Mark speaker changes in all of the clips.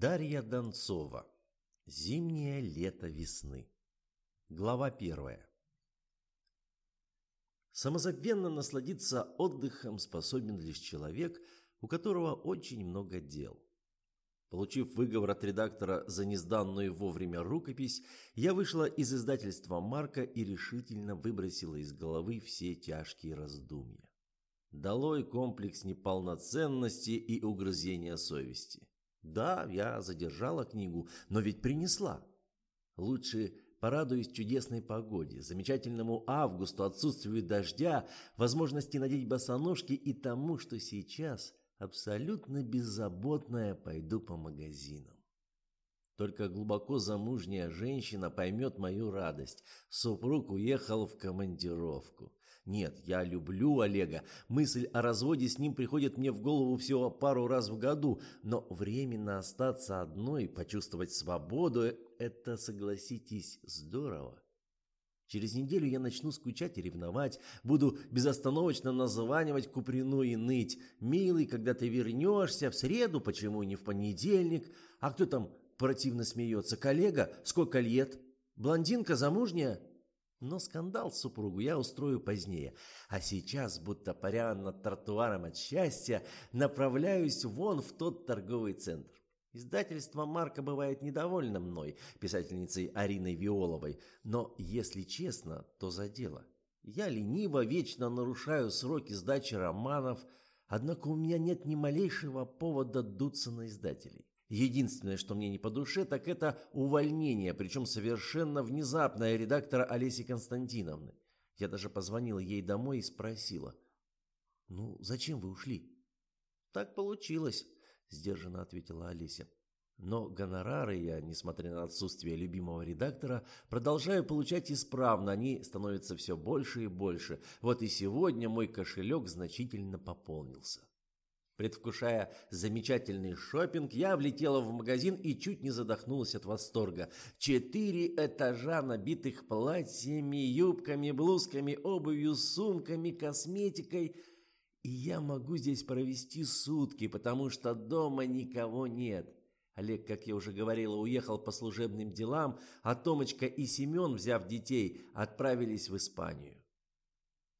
Speaker 1: Дарья Донцова. Зимнее лето весны. Глава первая. Самозабвенно насладиться отдыхом способен лишь человек, у которого очень много дел. Получив выговор от редактора за несданную вовремя рукопись, я вышла из издательства Марка и решительно выбросила из головы все тяжкие раздумья. Долой комплекс неполноценности и угрызения совести. Да, я задержала книгу, но ведь принесла. Лучше порадуюсь чудесной погоде, замечательному августу, отсутствию дождя, возможности надеть босоножки и тому, что сейчас абсолютно беззаботная пойду по магазинам. Только глубоко замужняя женщина поймет мою радость. Супруг уехал в командировку. Нет, я люблю Олега. Мысль о разводе с ним приходит мне в голову всего пару раз в году, но временно остаться одной, почувствовать свободу – это, согласитесь, здорово. Через неделю я начну скучать и ревновать, буду безостановочно названивать Куприну и ныть. «Милый, когда ты вернешься? В среду? Почему не в понедельник? А кто там противно смеется? Коллега? Сколько лет? Блондинка замужняя?» Но скандал супругу я устрою позднее. А сейчас, будто паря над тротуаром от счастья, направляюсь вон в тот торговый центр. Издательство Марка бывает недовольно мной, писательницей Ариной Виоловой, но, если честно, то за дело. Я лениво вечно нарушаю сроки сдачи романов, однако у меня нет ни малейшего повода дуться на издателей. Единственное, что мне не по душе, так это увольнение, причем совершенно внезапное редактора Олеси Константиновны. Я даже позвонила ей домой и спросила. «Ну, зачем вы ушли?» «Так получилось», – сдержанно ответила Олеся. Но гонорары я, несмотря на отсутствие любимого редактора, продолжаю получать исправно, они становятся все больше и больше. Вот и сегодня мой кошелек значительно пополнился. Предвкушая замечательный шопинг, я влетела в магазин и чуть не задохнулась от восторга. Четыре этажа, набитых платьями, юбками, блузками, обувью, сумками, косметикой. И я могу здесь провести сутки, потому что дома никого нет. Олег, как я уже говорила, уехал по служебным делам, а Томочка и Семен, взяв детей, отправились в Испанию.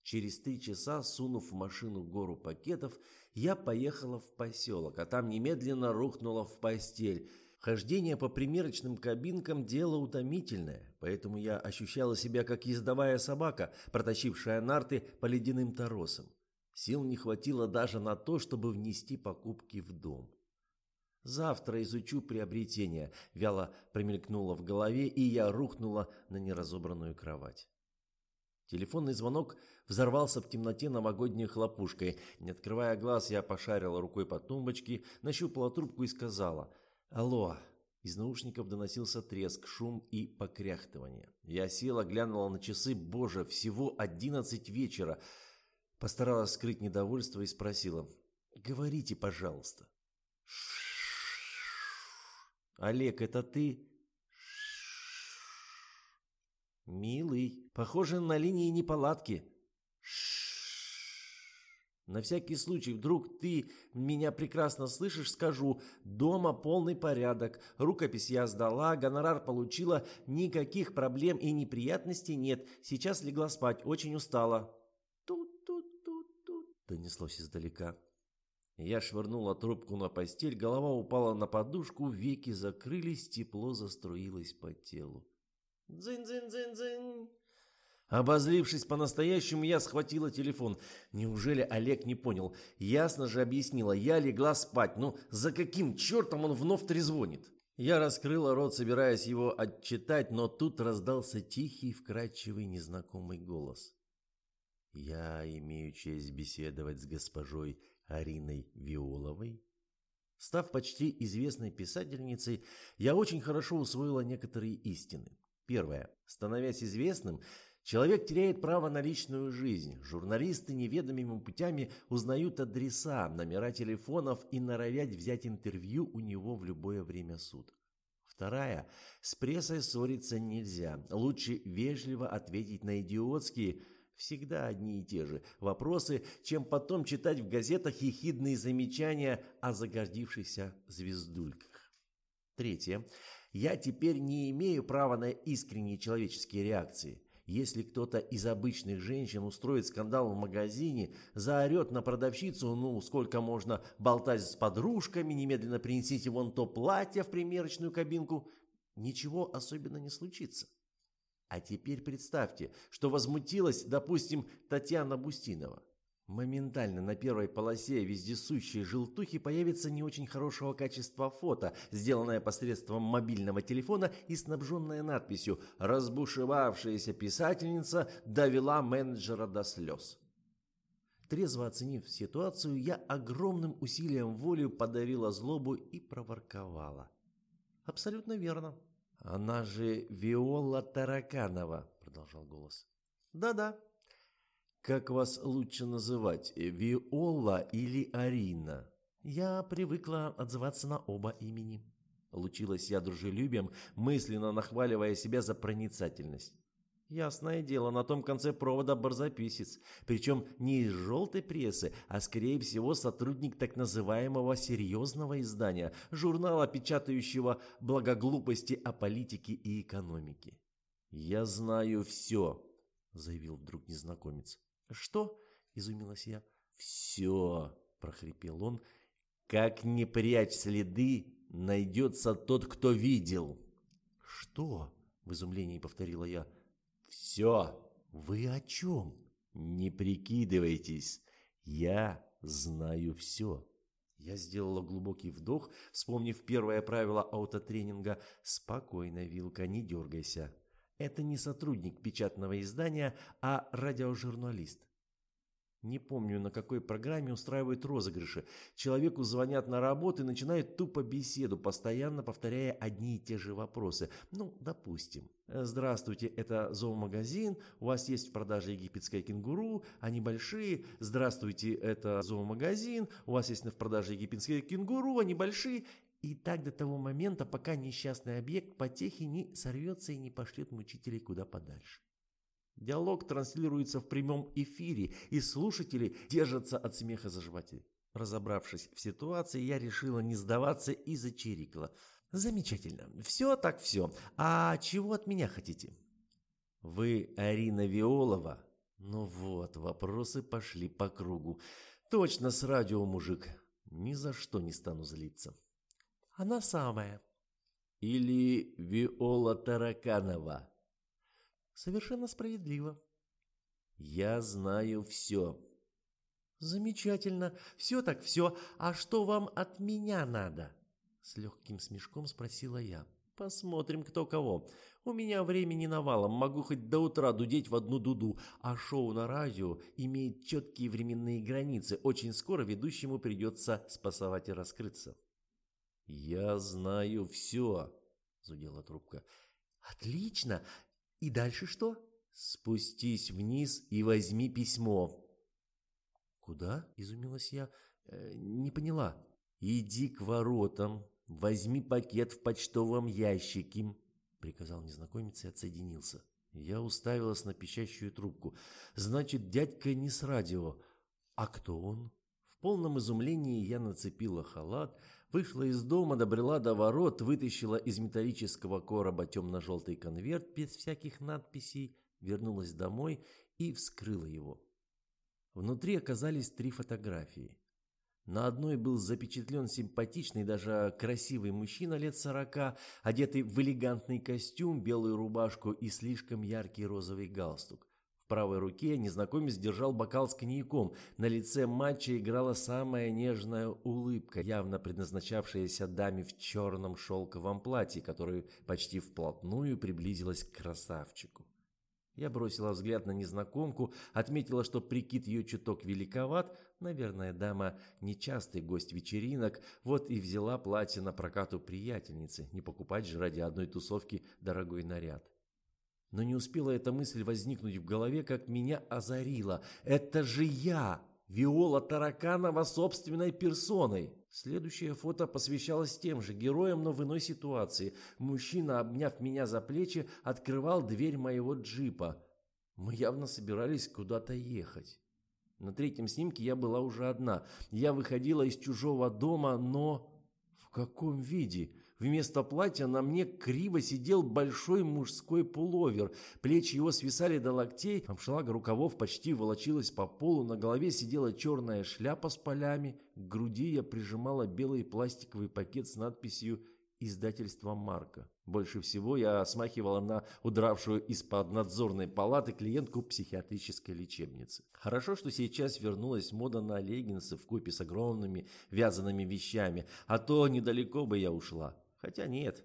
Speaker 1: Через три часа, сунув в машину гору пакетов, я поехала в поселок, а там немедленно рухнула в постель. Хождение по примерочным кабинкам – дело утомительное, поэтому я ощущала себя как ездовая собака, протащившая нарты по ледяным торосам. Сил не хватило даже на то, чтобы внести покупки в дом. «Завтра изучу приобретение», – вяло промелькнуло в голове, и я рухнула на неразобранную кровать. Телефонный звонок взорвался в темноте новогодней хлопушкой. Не открывая глаз, я пошарила рукой по тумбочке, нащупала трубку и сказала «Алло». Из наушников доносился треск, шум и покряхтывание. Я села, глянула на часы. Боже, всего одиннадцать вечера. Постаралась скрыть недовольство и спросила «Говорите, пожалуйста». «Олег, это ты?» «Милый, похоже, на линии неполадки». На всякий случай, вдруг ты меня прекрасно слышишь, скажу, дома полный порядок, рукопись я сдала, гонорар получила, никаких проблем и неприятностей нет, сейчас легла спать, очень устала. Тут-тут-тут-тут, донеслось издалека. Я швырнула трубку на постель, голова упала на подушку, веки закрылись, тепло заструилось по телу. Дзынь-дзынь-дзынь-дзынь. Обозлившись по-настоящему, я схватила телефон. Неужели Олег не понял? Ясно же объяснила, я легла спать. Ну, за каким чертом он вновь трезвонит? Я раскрыла рот, собираясь его отчитать, но тут раздался тихий, вкрадчивый, незнакомый голос. «Я имею честь беседовать с госпожой Ариной Виоловой?» Став почти известной писательницей, я очень хорошо усвоила некоторые истины. Первое. Становясь известным, человек теряет право на личную жизнь. Журналисты неведомыми путями узнают адреса, номера телефонов и норовят взять интервью у него в любое время суток. Вторая. С прессой ссориться нельзя. Лучше вежливо ответить на идиотские, всегда одни и те же, вопросы, чем потом читать в газетах ехидные замечания о загордившихся звездульках. Третье. Я теперь не имею права на искренние человеческие реакции. Если кто-то из обычных женщин устроит скандал в магазине, заорет на продавщицу, ну, сколько можно болтать с подружками, немедленно принесите вон то платье в примерочную кабинку, ничего особенно не случится. А теперь представьте, что возмутилась, допустим, Татьяна Бустинова. Моментально на первой полосе вездесущей желтухи появится не очень хорошего качества фото, сделанное посредством мобильного телефона и снабженное надписью «Разбушевавшаяся писательница довела менеджера до слез». Трезво оценив ситуацию, я огромным усилием воли подавила злобу и проворковала. «Абсолютно верно. Она же Виола Тараканова», — продолжал голос. «Да-да, как вас лучше называть, Виола или Арина? Я привыкла отзываться на оба имени. Лучилась я дружелюбием, мысленно нахваливая себя за проницательность. Ясное дело, на том конце провода барзаписец, причем не из желтой прессы, а скорее всего сотрудник так называемого серьезного издания, журнала, печатающего благоглупости о политике и экономике. «Я знаю все», — заявил вдруг незнакомец. «Что?» – изумилась я. «Все!» – прохрипел он. «Как не прячь следы, найдется тот, кто видел!» «Что?» – в изумлении повторила я. «Все!» «Вы о чем?» «Не прикидывайтесь! Я знаю все!» Я сделала глубокий вдох, вспомнив первое правило аутотренинга «Спокойно, Вилка, не дергайся». Это не сотрудник печатного издания, а радиожурналист. Не помню, на какой программе устраивают розыгрыши. Человеку звонят на работу и начинают тупо беседу, постоянно повторяя одни и те же вопросы. Ну, допустим. Здравствуйте, это зоомагазин. У вас есть в продаже египетское кенгуру. Они большие. Здравствуйте, это зоомагазин. У вас есть в продаже египетское кенгуру. Они большие. И так до того момента, пока несчастный объект потехи не сорвется и не пошлет мучителей куда подальше. Диалог транслируется в прямом эфире, и слушатели держатся от смеха заживателей. Разобравшись в ситуации, я решила не сдаваться и зачирикала. «Замечательно. Все так все. А чего от меня хотите?» «Вы Арина Виолова?» «Ну вот, вопросы пошли по кругу. Точно с радио, мужик. Ни за что не стану злиться».
Speaker 2: Она самая.
Speaker 1: Или Виола Тараканова.
Speaker 2: Совершенно справедливо.
Speaker 1: Я знаю все.
Speaker 2: Замечательно. Все так все. А что вам от меня надо? С легким смешком спросила я.
Speaker 1: Посмотрим, кто кого. У меня времени навалом, могу хоть до утра дудеть в одну дуду, а шоу на радио имеет четкие временные границы. Очень скоро ведущему придется спасовать и раскрыться. «Я знаю все», — зудела трубка.
Speaker 2: «Отлично! И дальше что?»
Speaker 1: «Спустись вниз и возьми письмо».
Speaker 2: «Куда?» — изумилась я. Э, «Не поняла».
Speaker 1: «Иди к воротам, возьми пакет в почтовом ящике», — приказал незнакомец и отсоединился. Я уставилась на пищащую трубку. «Значит, дядька не с радио. А кто он?» В полном изумлении я нацепила халат, — Вышла из дома, добрела до ворот, вытащила из металлического короба темно-желтый конверт без всяких надписей, вернулась домой и вскрыла его. Внутри оказались три фотографии. На одной был запечатлен симпатичный, даже красивый мужчина лет сорока, одетый в элегантный костюм, белую рубашку и слишком яркий розовый галстук правой руке незнакомец держал бокал с коньяком. На лице матча играла самая нежная улыбка, явно предназначавшаяся даме в черном шелковом платье, которая почти вплотную приблизилась к красавчику. Я бросила взгляд на незнакомку, отметила, что прикид ее чуток великоват, наверное, дама нечастый гость вечеринок, вот и взяла платье на прокат у приятельницы, не покупать же ради одной тусовки дорогой наряд. Но не успела эта мысль возникнуть в голове, как меня озарило. Это же я, Виола Тараканова собственной персоной. Следующее фото посвящалось тем же героям, но в иной ситуации. Мужчина, обняв меня за плечи, открывал дверь моего джипа. Мы явно собирались куда-то ехать. На третьем снимке я была уже одна. Я выходила из чужого дома, но... В каком виде? Вместо платья на мне криво сидел большой мужской пуловер. Плечи его свисали до локтей, обшлага рукавов почти волочилась по полу, на голове сидела черная шляпа с полями, к груди я прижимала белый пластиковый пакет с надписью издательства Марка. Больше всего я смахивала на удравшую из-под надзорной палаты клиентку психиатрической лечебницы. Хорошо, что сейчас вернулась мода на леггинсы в купе с огромными вязаными вещами, а то недалеко бы я ушла. Хотя нет,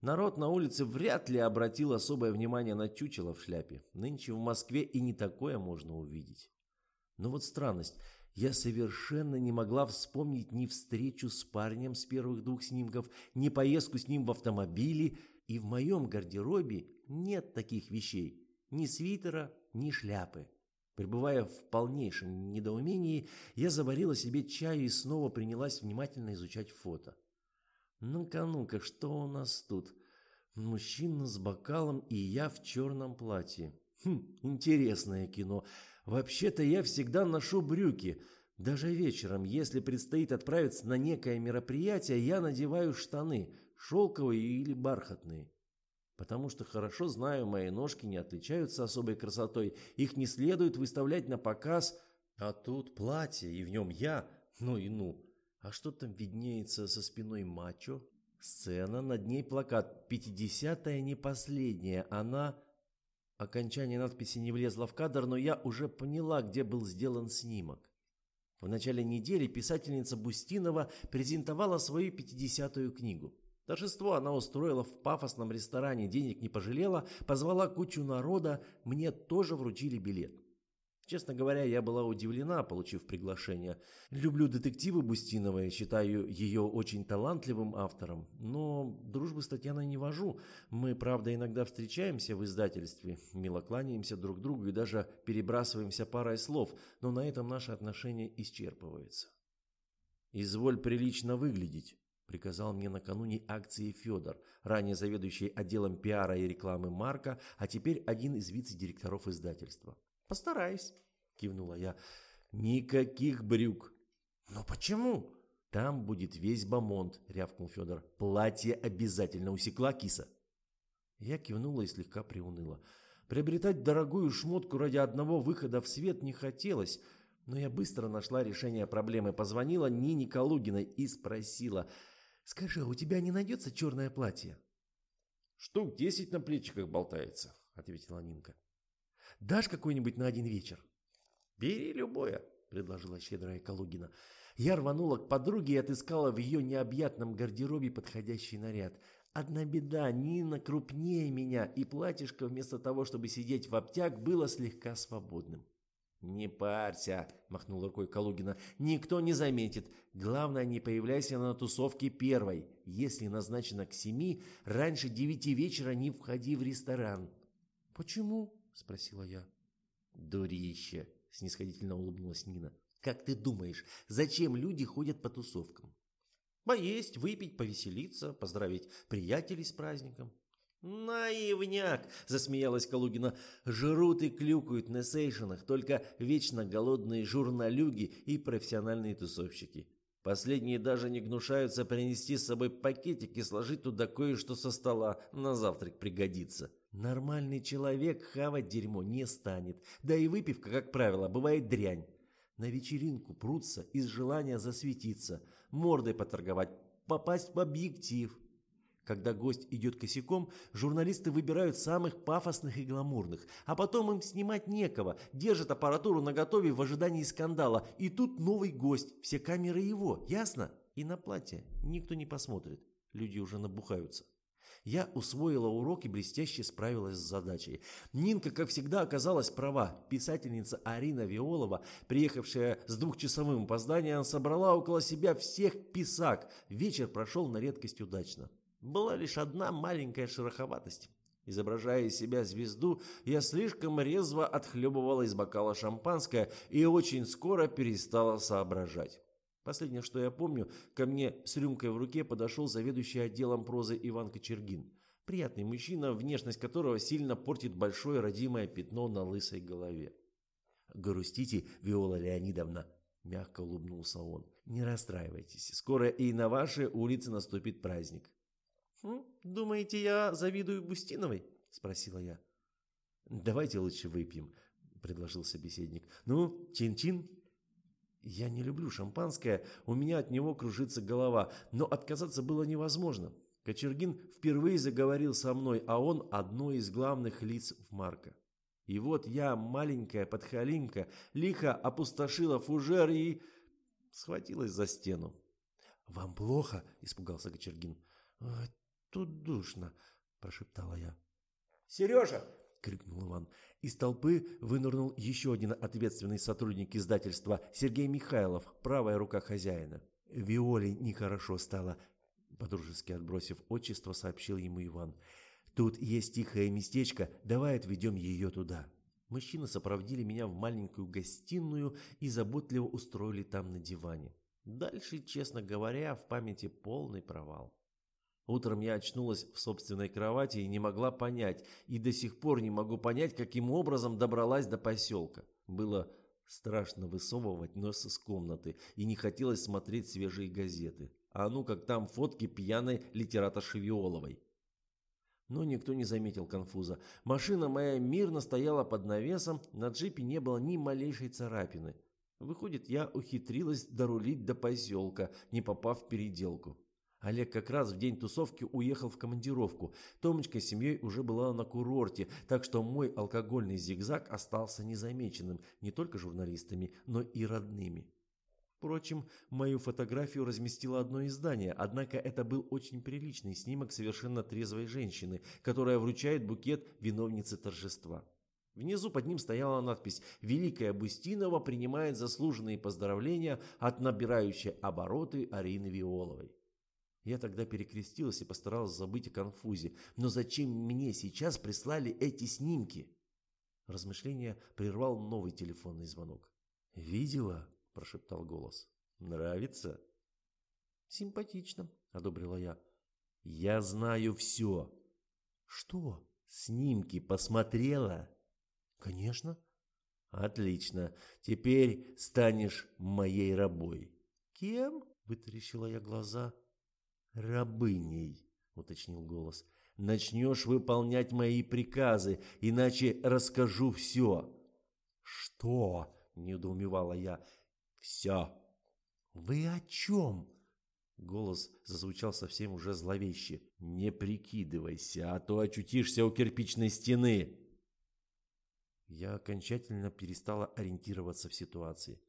Speaker 1: народ на улице вряд ли обратил особое внимание на чучело в шляпе. Нынче в Москве и не такое можно увидеть. Но вот странность – я совершенно не могла вспомнить ни встречу с парнем с первых двух снимков, ни поездку с ним в автомобиле, и в моем гардеробе нет таких вещей, ни свитера, ни шляпы. Пребывая в полнейшем недоумении, я заварила себе чаю и снова принялась внимательно изучать фото. Ну-ка, ну-ка, что у нас тут? Мужчина с бокалом и я в черном платье. Хм, интересное кино. Вообще-то я всегда ношу брюки. Даже вечером, если предстоит отправиться на некое мероприятие, я надеваю штаны, шелковые или бархатные. Потому что хорошо знаю, мои ножки не отличаются особой красотой, их не следует выставлять на показ. А тут платье, и в нем я, ну и ну. А что там виднеется со спиной мачо? Сцена, над ней плакат «Пятидесятая не последняя». Она Окончание надписи не влезло в кадр, но я уже поняла, где был сделан снимок. В начале недели писательница Бустинова презентовала свою 50-ю книгу. Торжество она устроила в пафосном ресторане, денег не пожалела, позвала кучу народа, мне тоже вручили билет. Честно говоря, я была удивлена, получив приглашение. Люблю детективы Бустиновой, считаю ее очень талантливым автором, но дружбы с Татьяной не вожу. Мы, правда, иногда встречаемся в издательстве, мило кланяемся друг другу и даже перебрасываемся парой слов, но на этом наши отношения исчерпываются. «Изволь прилично выглядеть», – приказал мне накануне акции Федор, ранее заведующий отделом пиара и рекламы Марка, а теперь один из вице-директоров издательства.
Speaker 2: «Постараюсь», — кивнула я.
Speaker 1: «Никаких брюк».
Speaker 2: «Но почему?»
Speaker 1: «Там будет весь бомонд», — рявкнул Федор. «Платье обязательно усекла киса». Я кивнула и слегка приуныла. Приобретать дорогую шмотку ради одного выхода в свет не хотелось, но я быстро нашла решение проблемы. Позвонила Нине Калугиной и спросила, «Скажи, а у тебя не найдется черное платье?»
Speaker 2: «Штук десять на плечиках болтается», — ответила Нинка.
Speaker 1: Дашь какой-нибудь на один вечер?»
Speaker 2: «Бери любое», — предложила щедрая Калугина.
Speaker 1: Я рванула к подруге и отыскала в ее необъятном гардеробе подходящий наряд. Одна беда, Нина крупнее меня, и платьишко вместо того, чтобы сидеть в обтяг, было слегка свободным. «Не парься», — махнул рукой Калугина, — «никто не заметит. Главное, не появляйся на тусовке первой. Если назначено к семи, раньше девяти вечера не входи в ресторан».
Speaker 2: «Почему?» Спросила я.
Speaker 1: «Дурище!» – снисходительно улыбнулась Нина. «Как ты думаешь, зачем люди ходят по тусовкам?»
Speaker 2: «Поесть, выпить, повеселиться, поздравить приятелей с праздником».
Speaker 1: «Наивняк!» – засмеялась Калугина. «Жрут и клюкают на сейшенах только вечно голодные журналюги и профессиональные тусовщики. Последние даже не гнушаются принести с собой пакетик и сложить туда кое-что со стола, на завтрак пригодится. Нормальный человек хавать дерьмо не станет, да и выпивка, как правило, бывает дрянь. На вечеринку прутся из желания засветиться, мордой поторговать, попасть в объектив. Когда гость идет косяком, журналисты выбирают самых пафосных и гламурных, а потом им снимать некого, держат аппаратуру наготове в ожидании скандала, и тут новый гость, все камеры его, ясно? И на платье никто не посмотрит, люди уже набухаются. Я усвоила урок и блестяще справилась с задачей. Нинка, как всегда, оказалась права. Писательница Арина Виолова, приехавшая с двухчасовым опозданием, собрала около себя всех писак. Вечер прошел на редкость удачно. Была лишь одна маленькая шероховатость. Изображая из себя звезду, я слишком резво отхлебывала из бокала шампанское и очень скоро перестала соображать. Последнее, что я помню, ко мне с рюмкой в руке подошел заведующий отделом прозы Иван Кочергин. Приятный мужчина, внешность которого сильно портит большое родимое пятно на лысой голове. «Грустите, Виола Леонидовна», – мягко улыбнулся он. «Не расстраивайтесь, скоро и на вашей улице наступит праздник».
Speaker 2: «Думаете, я завидую Бустиновой?» – спросила я.
Speaker 1: «Давайте лучше выпьем», – предложил собеседник. «Ну, чин-чин». Я не люблю шампанское, у меня от него кружится голова, но отказаться было невозможно. Кочергин впервые заговорил со мной, а он одно из главных лиц в Марка. И вот я, маленькая подхалимка, лихо опустошила фужер и... схватилась за стену.
Speaker 2: «Вам плохо?» – испугался Кочергин. «Тут душно», – прошептала я.
Speaker 1: «Сережа!»
Speaker 2: – крикнул Иван. Из толпы вынырнул еще один ответственный сотрудник издательства Сергей Михайлов, правая рука хозяина. Виоле нехорошо стало, Подружески отбросив отчество, сообщил ему Иван. «Тут есть тихое местечко, давай отведем ее туда». Мужчины сопроводили меня в маленькую гостиную и заботливо устроили там на диване. Дальше, честно говоря, в памяти полный провал. Утром я очнулась в собственной кровати и не могла понять, и до сих пор не могу понять, каким образом добралась до поселка. Было страшно высовывать нос из комнаты, и не хотелось смотреть свежие газеты а ну как там фотки пьяной литераторши Виоловой. Но никто не заметил конфуза. Машина моя мирно стояла под навесом, на джипе не было ни малейшей царапины. Выходит, я ухитрилась дорулить до поселка, не попав в переделку. Олег как раз в день тусовки уехал в командировку. Томочка с семьей уже была на курорте, так что мой алкогольный зигзаг остался незамеченным не только журналистами, но и родными. Впрочем, мою фотографию разместило одно издание, однако это был очень приличный снимок совершенно трезвой женщины, которая вручает букет виновнице торжества. Внизу под ним стояла надпись «Великая Бустинова принимает заслуженные поздравления от набирающей обороты Арины Виоловой». Я тогда перекрестилась и постаралась забыть о конфузе. Но зачем мне сейчас прислали эти снимки? Размышление прервал новый телефонный звонок. «Видела?» прошептал голос. «Нравится?» «Симпатично», — одобрила я.
Speaker 1: «Я знаю все».
Speaker 2: «Что?»
Speaker 1: «Снимки посмотрела?»
Speaker 2: «Конечно».
Speaker 1: «Отлично. Теперь станешь моей рабой».
Speaker 2: «Кем?» — вытаращила я глаза.
Speaker 1: «Рабыней», — уточнил голос. «Начнешь выполнять мои приказы, иначе расскажу все».
Speaker 2: «Что?»
Speaker 1: — недоумевала я. «Все».
Speaker 2: «Вы о чем?»
Speaker 1: Голос зазвучал совсем уже зловеще. «Не прикидывайся, а то очутишься у кирпичной стены!» Я окончательно перестала ориентироваться в ситуации.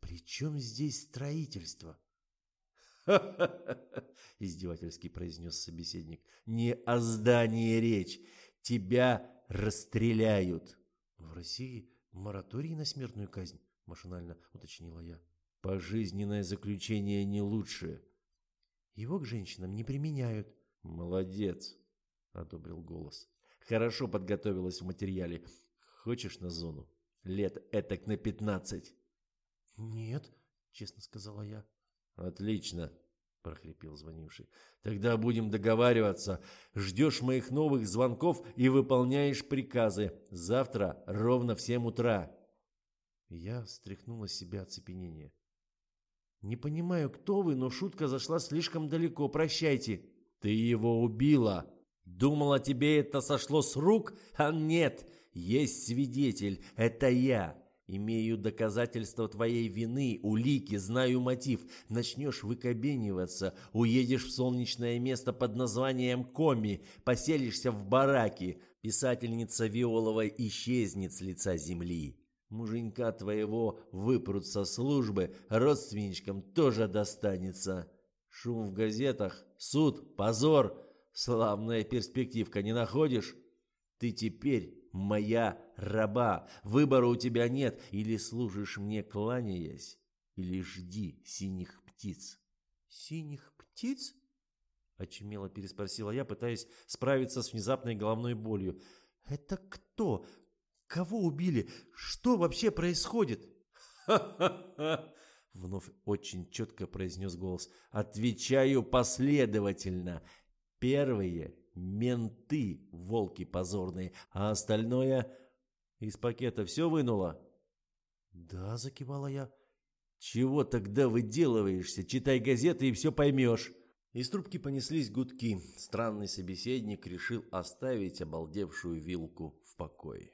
Speaker 2: «При чем здесь строительство?»
Speaker 1: Издевательски произнес собеседник. «Не о здании речь! Тебя расстреляют!»
Speaker 2: «В России мораторий на смертную казнь?» машинально уточнила я.
Speaker 1: Пожизненное заключение не лучше.
Speaker 2: Его к женщинам не применяют.
Speaker 1: Молодец, одобрил голос. Хорошо подготовилась в материале. Хочешь на зону? Лет этак на пятнадцать.
Speaker 2: Нет, честно сказала я.
Speaker 1: Отлично, прохрипел звонивший. Тогда будем договариваться. Ждешь моих новых звонков и выполняешь приказы. Завтра ровно в семь утра.
Speaker 2: Я стряхнула с себя оцепенение. «Не понимаю, кто вы, но шутка зашла слишком далеко. Прощайте».
Speaker 1: «Ты его убила. Думала, тебе это сошло с рук? А нет, есть свидетель. Это я. Имею доказательства твоей вины, улики, знаю мотив. Начнешь выкобениваться, уедешь в солнечное место под названием Коми, поселишься в бараке. Писательница Виолова исчезнет с лица земли. Муженька твоего выпрут со службы, родственничкам тоже достанется. Шум в газетах, суд, позор. Славная перспективка, не находишь? Ты теперь моя раба. Выбора у тебя нет. Или служишь мне, кланяясь, или жди синих птиц.
Speaker 2: Синих птиц? Очумело переспросила я, пытаясь справиться с внезапной головной болью. «Это кто? Кого убили? Что вообще происходит?
Speaker 1: Ха-ха-ха! Вновь очень четко произнес голос. Отвечаю последовательно. Первые – менты, волки позорные, а остальное – из пакета все вынуло?
Speaker 2: Да, закивала я.
Speaker 1: Чего тогда выделываешься? Читай газеты и все поймешь. Из трубки понеслись гудки. Странный собеседник решил оставить обалдевшую вилку в покое.